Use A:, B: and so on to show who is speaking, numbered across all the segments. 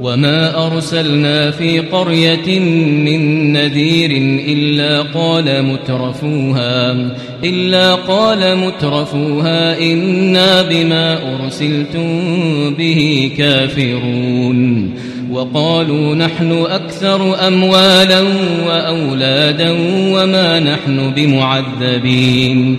A: وما أرسلنا في قرية من نذير إلا قال مترفوها، إلا قال مترفوها، إنا بما أرسلتم به كافرون. وقالوا نحن أكثر أموالا وأولادا وما نحن بمعذبين.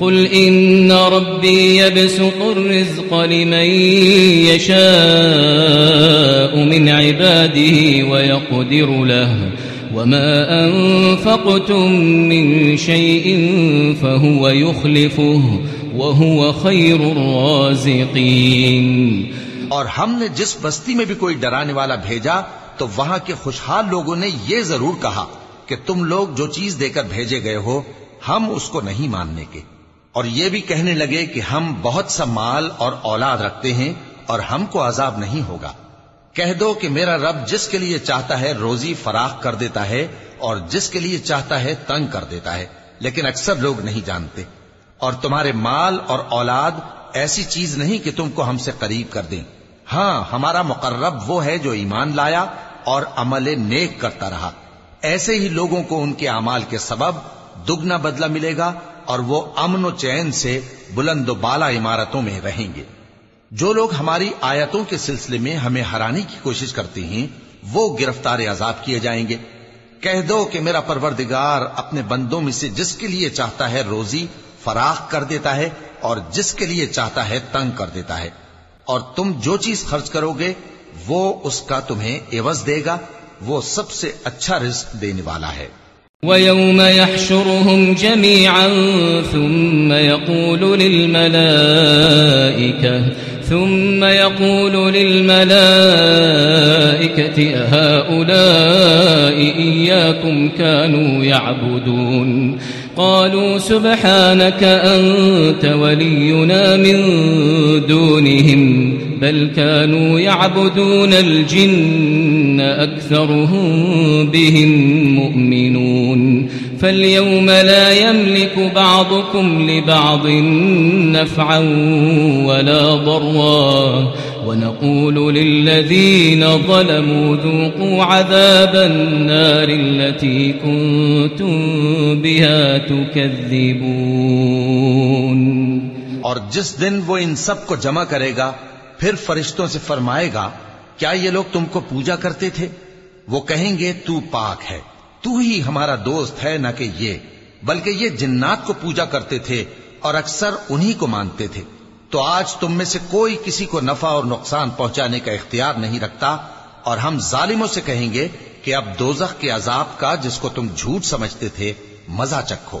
A: قل إن ربي يبسط الرزق لمن يشاء من عباده ويقدر له وما أنفقتم من شيء فهو يخلفه وهو خير الرازقين
B: اور ہم نے جس بستی میں بھی کوئی ڈرانے والا بھیجا تو وہاں کے خوشحال لوگوں نے یہ ضرور کہا کہ تم لوگ جو چیز دے کر بھیجے گئے ہو، ہم اس کو نہیں ماننے کے۔ اور یہ بھی کہنے لگے کہ ہم بہت سا مال اور اولاد رکھتے ہیں اور ہم کو عذاب نہیں ہوگا۔ کہہ دو کہ میرا رب جس کے لیے چاہتا ہے روزی فراخ کر دیتا ہے اور جس کے لیے چاہتا ہے تنگ کر دیتا ہے، لیکن اکثر لوگ نہیں جانتے۔ اور تمہارے مال اور اولاد ایسی چیز نہیں کہ تم کو ہم سے قریب کر دیں۔ ہاں ہمارا مقرب وہ ہے جو ایمان لایا اور عمل نیک کرتا رہا۔ ایسے ہی لوگوں کو ان کے اعمال کے سبب دگنا بدلہ ملے گا اور وہ امن و چین سے بلند و بالا عمارتوں میں رہیں گے۔ جو لوگ ہماری آیتوں کے سلسلے میں ہمیں ہرانے کی کوشش کرتے ہیں، وہ گرفتار عذاب کیے جائیں گے۔ کہہ دو کہ میرا پروردگار اپنے بندوں میں سے جس کے لیے چاہتا ہے روزی فراخ کر دیتا ہے اور جس کے لیے چاہتا ہے تنگ کر دیتا ہے۔ اور تم جو چیز خرچ کرو گے، وہ اس کا تمہیں عوض دے گا۔ وہ سب سے اچھا رزق دینے والا ہے۔
A: ويوم يحشرهم جميعا ثم يقول للملائكة، ثم يقول للملائكة هؤلاء إياكم كانوا يعبدون؟ قالوا سبحانك أنت ولينا من دونهم. بل كانوا يعبدون الجن أكثرهم بهم مؤمنون فاليوم لا يملك بعضكم لبعض نفعا ولا ضرا ونقول للذين ظلموا ذوقوا عذاب النار التي كنتم بها تكذبون
B: اور جس دن وہ ان سب کو جمع کرے گا پھر فرشتوں سے فرمائے گا، کیا یہ لوگ تم کو پوجا کرتے تھے؟ وہ کہیں گے، تو پاک ہے۔ تو ہی ہمارا دوست ہے، نہ کہ یہ۔ بلکہ یہ جنات کو پوجا کرتے تھے اور اکثر انہی کو مانتے تھے۔ تو آج تم میں سے کوئی کسی کو نفع اور نقصان پہنچانے کا اختیار نہیں رکھتا۔ اور ہم ظالموں سے کہیں گے کہ اب دوزخ کے عذاب کا، جس کو تم جھوٹ سمجھتے تھے، مزہ چکھو۔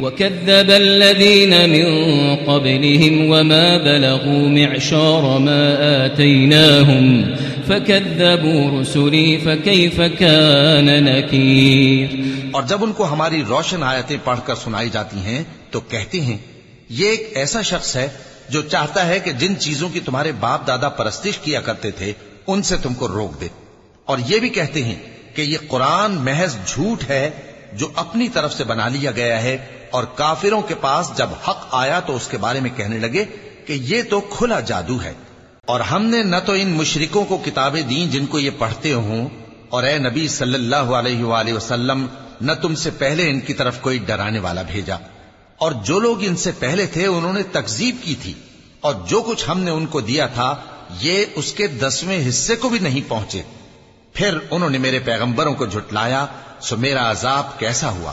A: وكذب الذين من قبلهم وما بلغوا معشار ما آتيناهم فكذبوا رسلي فكيف كان نكير
B: اور جب ان کو ہماری روشن آیتیں پڑھ کر سنائی جاتی ہیں تو کہتے ہیں، یہ ایک ایسا شخص ہے جو چاہتا ہے کہ جن چیزوں کی تمہارے باپ دادا پرستش کیا کرتے تھے، ان سے تم کو روک دے۔ اور یہ بھی کہتے ہیں کہ یہ قرآن محض جھوٹ ہے جو اپنی طرف سے بنا لیا گیا ہے اور کافروں کے پاس جب حق آیا تو اس کے بارے میں کہنے لگے کہ یہ تو کھلا جادو ہے۔ اور ہم نے نہ تو ان مشرکوں کو کتابیں دیں جن کو یہ پڑھتے ہوں۔ اور اے نبی صلی اللہ علیہ وآلہ وسلم، نہ تم سے پہلے ان کی طرف کوئی ڈرانے والا بھیجا۔ اور جو لوگ ان سے پہلے تھے، انہوں نے تکزیب کی تھی۔ اور جو کچھ ہم نے ان کو دیا تھا، یہ اس کے دسویں حصے کو بھی نہیں پہنچے۔ پھر انہوں نے میرے پیغمبروں کو جھٹلایا، سو میرا عذاب کیسا ہوا؟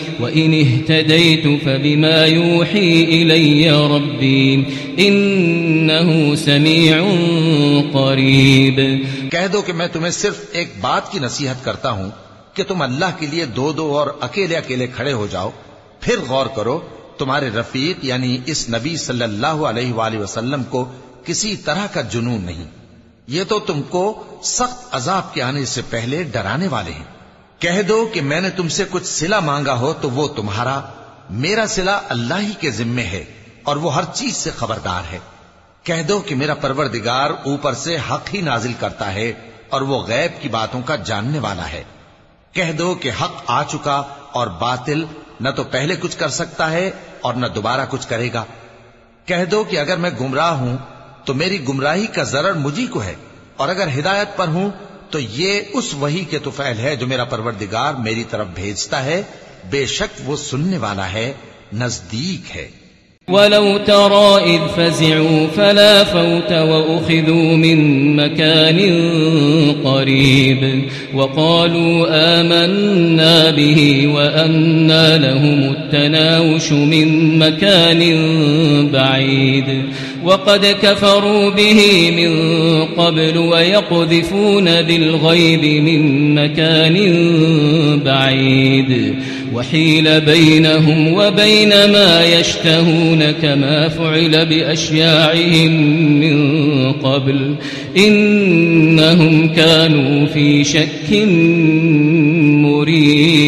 A: وإن اهتديت فبما يوحي إلي ربي إنه سميع قريب
B: کہہ دو کہ میں تمہیں صرف ایک بات کی نصیحت کرتا ہوں کہ تم اللہ کے لیے دو دو اور اکیلے اکیلے کھڑے ہو جاؤ، پھر غور کرو تمہارے رفیق یعنی اس نبی صلی اللہ علیہ وآلہ وسلم کو کسی طرح کا جنون نہیں۔ یہ تو تم کو سخت عذاب کے آنے سے پہلے ڈرانے والے ہیں۔ کہہ دو کہ میں نے تم سے کچھ سلا مانگا ہو تو وہ تمہارا، میرا سلا اللہ ہی کے ذمے ہے اور وہ ہر چیز سے خبردار ہے۔ کہہ دو کہ میرا پروردگار اوپر سے حق ہی نازل کرتا ہے اور وہ غیب کی باتوں کا جاننے والا ہے۔ کہہ دو کہ حق آ چکا اور باطل نہ تو پہلے کچھ کر سکتا ہے اور نہ دوبارہ کچھ کرے گا۔ کہہ دو کہ اگر میں گمراہ ہوں تو میری گمراہی کا ضرر مجھی کو ہے اور اگر ہدایت پر ہوں تو یہ اس وہی کے تو توفیل ہے جو میرا پروردگار میری طرف بھیجتا ہے۔ بے شک وہ سننے والا ہے، نزدیک ہے۔
A: ولو ترى إذ فزعوا فلا فوت وأخذوا من مكان قريب وقالوا آمنا به وأنا لهم التناوش من مكان بعيد وقد كفروا به من قبل ويقذفون بالغيب من مكان بعيد. وحيل بينهم وبين ما يشتهون كما فعل بأشياعهم من قبل. إنهم كانوا في شك مريب.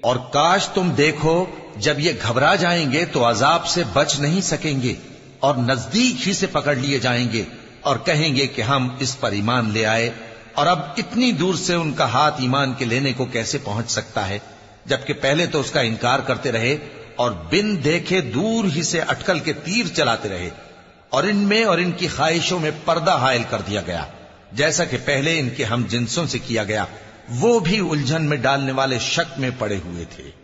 B: اور کاش تم دیکھو جب یہ گھبرا جائیں گے تو عذاب سے بچ نہیں سکیں گے اور نزدیک ہی سے پکڑ لیے جائیں گے اور کہیں گے کہ ہم اس پر ایمان لے آئے اور اب اتنی دور سے ان کا ہاتھ ایمان کے لینے کو کیسے پہنچ سکتا ہے جبکہ پہلے تو اس کا انکار کرتے رہے اور بن دیکھے دور ہی سے اٹکل کے تیر چلاتے رہے اور ان میں اور ان کی خواہشوں میں پردہ حائل کر دیا گیا۔ جیسا کہ پہلے ان کے ہم جنسوں سے کیا گیا، وہ بھی الجھن میں ڈالنے والے شک میں پڑے ہوئے تھے۔